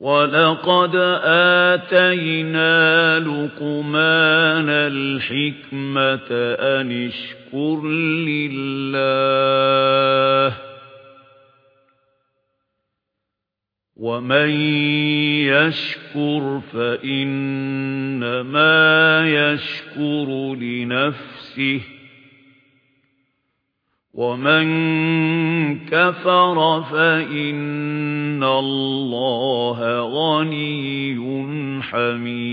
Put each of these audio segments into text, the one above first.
وَلَقَدْ آتَيْنَا لُقْمَانَ الْحِكْمَةَ أَنِ اشْكُرْ لِلَّهِ وَمَن يَشْكُرْ فَإِنَّمَا يَشْكُرُ لِنَفْسِهِ وَمَن كَفَرَ فَإِنَّ اللَّهَ غَنِيٌّ حَمِيدٌ.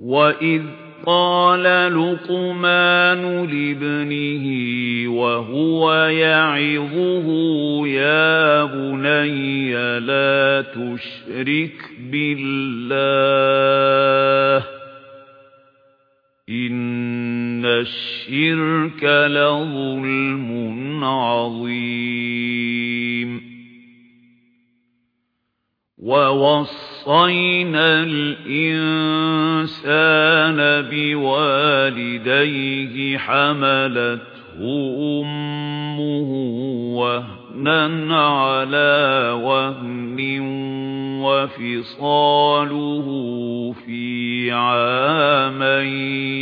وَإِذْ قَالَ لُقْمَانُ لِابْنِهِ وَهُوَ يَعِظُهُ يَا بُنَيَّ لَا تُشْرِكْ بِاللَّهِ إِنَّ الشِّرْكَ لَظُلْمٌ عَظِيمٌ وَوَصَّيْنَا الْإِنسَانَ بِوَالِدَيْهِ حَمَلَتْهُ أُمُّهُ وَهْنًا عَلَى وَهْنٍ وَفِصَالُهُ فِي عَامَيْنِ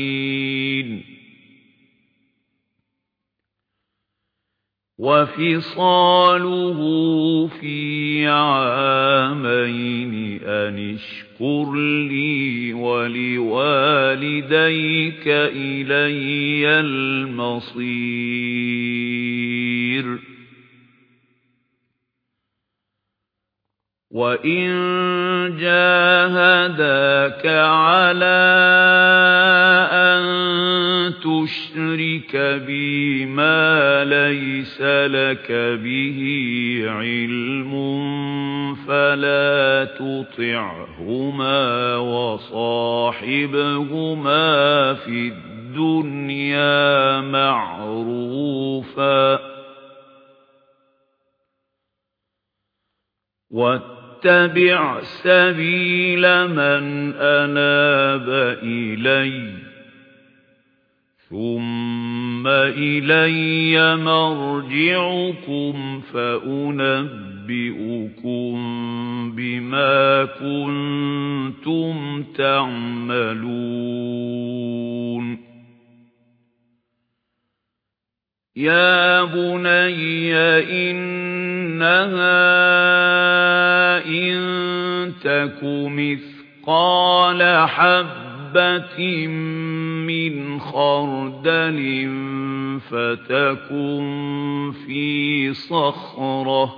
وَفِصَالُهُ فِي عَامَيْنِ أَنِ اشْكُرْ لِي وَلِوَالِدَيْكَ إِلَيَّ الْمَصِيرُ. وَإِن جَاهَدَاكَ عَلَى أَن تُشْرِكَ بِي لَيْسَ لَكَ بِهِ عِلْمٌ فَلَا تُطِعْهُمَا وَصَاحِبْهُمَا فِي الدُّنْيَا مَعْرُوفًا. وَاتَّبِعْ سَبِيلَ مَنْ أَنَابَ إِلَيَّ ثُمَّ إِلَيَّ مَرْجِعُكُمْ فَأُنَبِّئُكُم بِمَا كُنتُمْ تَعْمَلُونَ يَا بُنَيَّ إِنَّهَا إِن تَكُ مِثْقَالَ حَبَّةٍ مِّنْ خَرْدَلٍ فَتَكُن فِي صَخْرَةٍ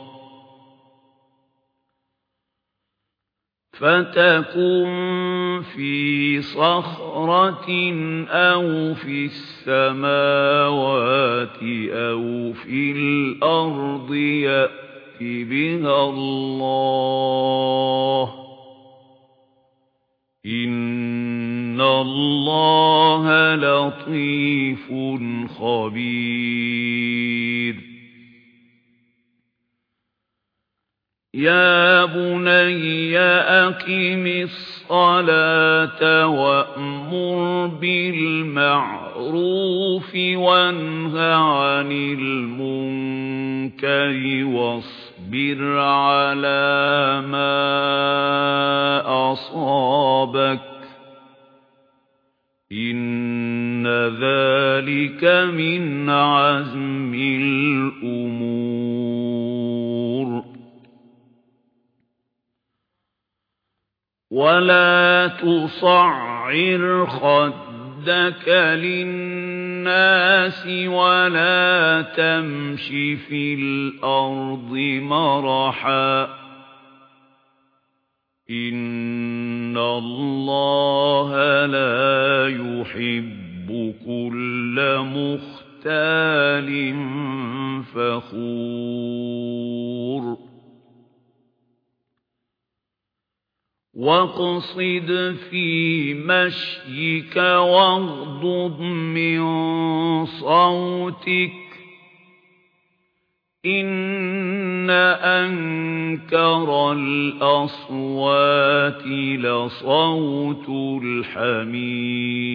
فَتَكُن فِي صَخْرَةٍ أَوْ فِي السَّمَاوَاتِ أَوْ فِي الْأَرْضِ يَأْتِ بِهَا اللَّهُ اللَّهَ لَطِيفٌ خَبِيرٌ يَا بُنَيَّ أَقِمِ الصَّلَاةَ وَأْمُرْ بِالْمَعْرُوفِ وَانْهَ عَنِ الْمُنكَرِ وَاصْبِرْ عَلَى مَا أَصَابَكَ إِنَّ ذَلِكَ مِنْ عَزْمِ الْأُمُورِ وَلَا تُصَعِّرْ خَدَّكَ لِلنَّاسِ وَلَا تَمْشِ فِي الْأَرْضِ مَرَحًا إِنَّ اللَّهَ لَا يُحِبُّ كُلَّ مُخْتَالٍ فَخُورٍ وَاقْصِدْ فِي مَشْيِكَ وَاغْضُضْ مِنْ صَوْتِكَ إِنَّ أَنكَرَ الْأَصْوَاتِ لَصَوْتُ الْحَمِيرِ